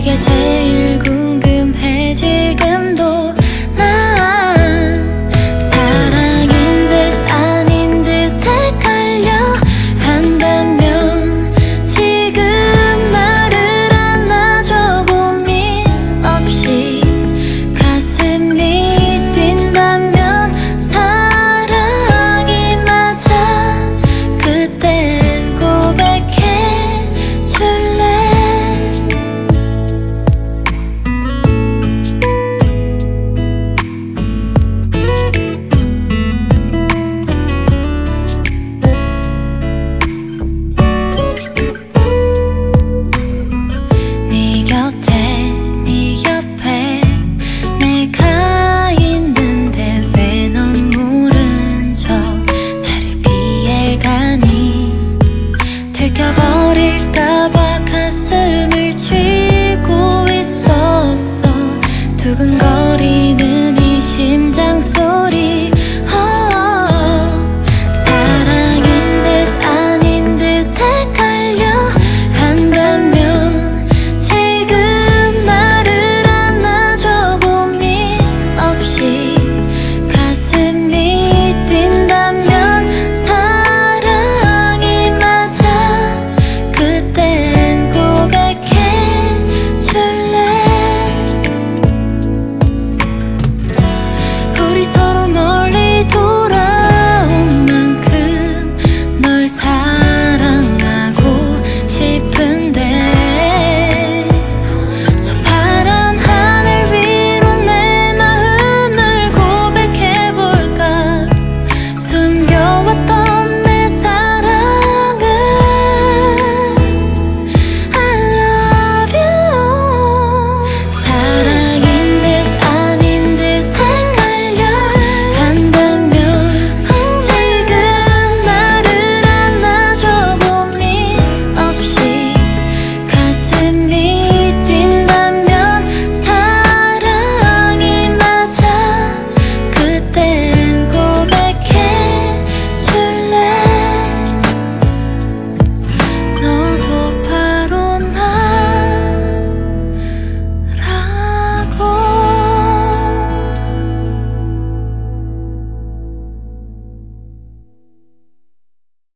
그게 제일 궁금해 지금도. 작은 거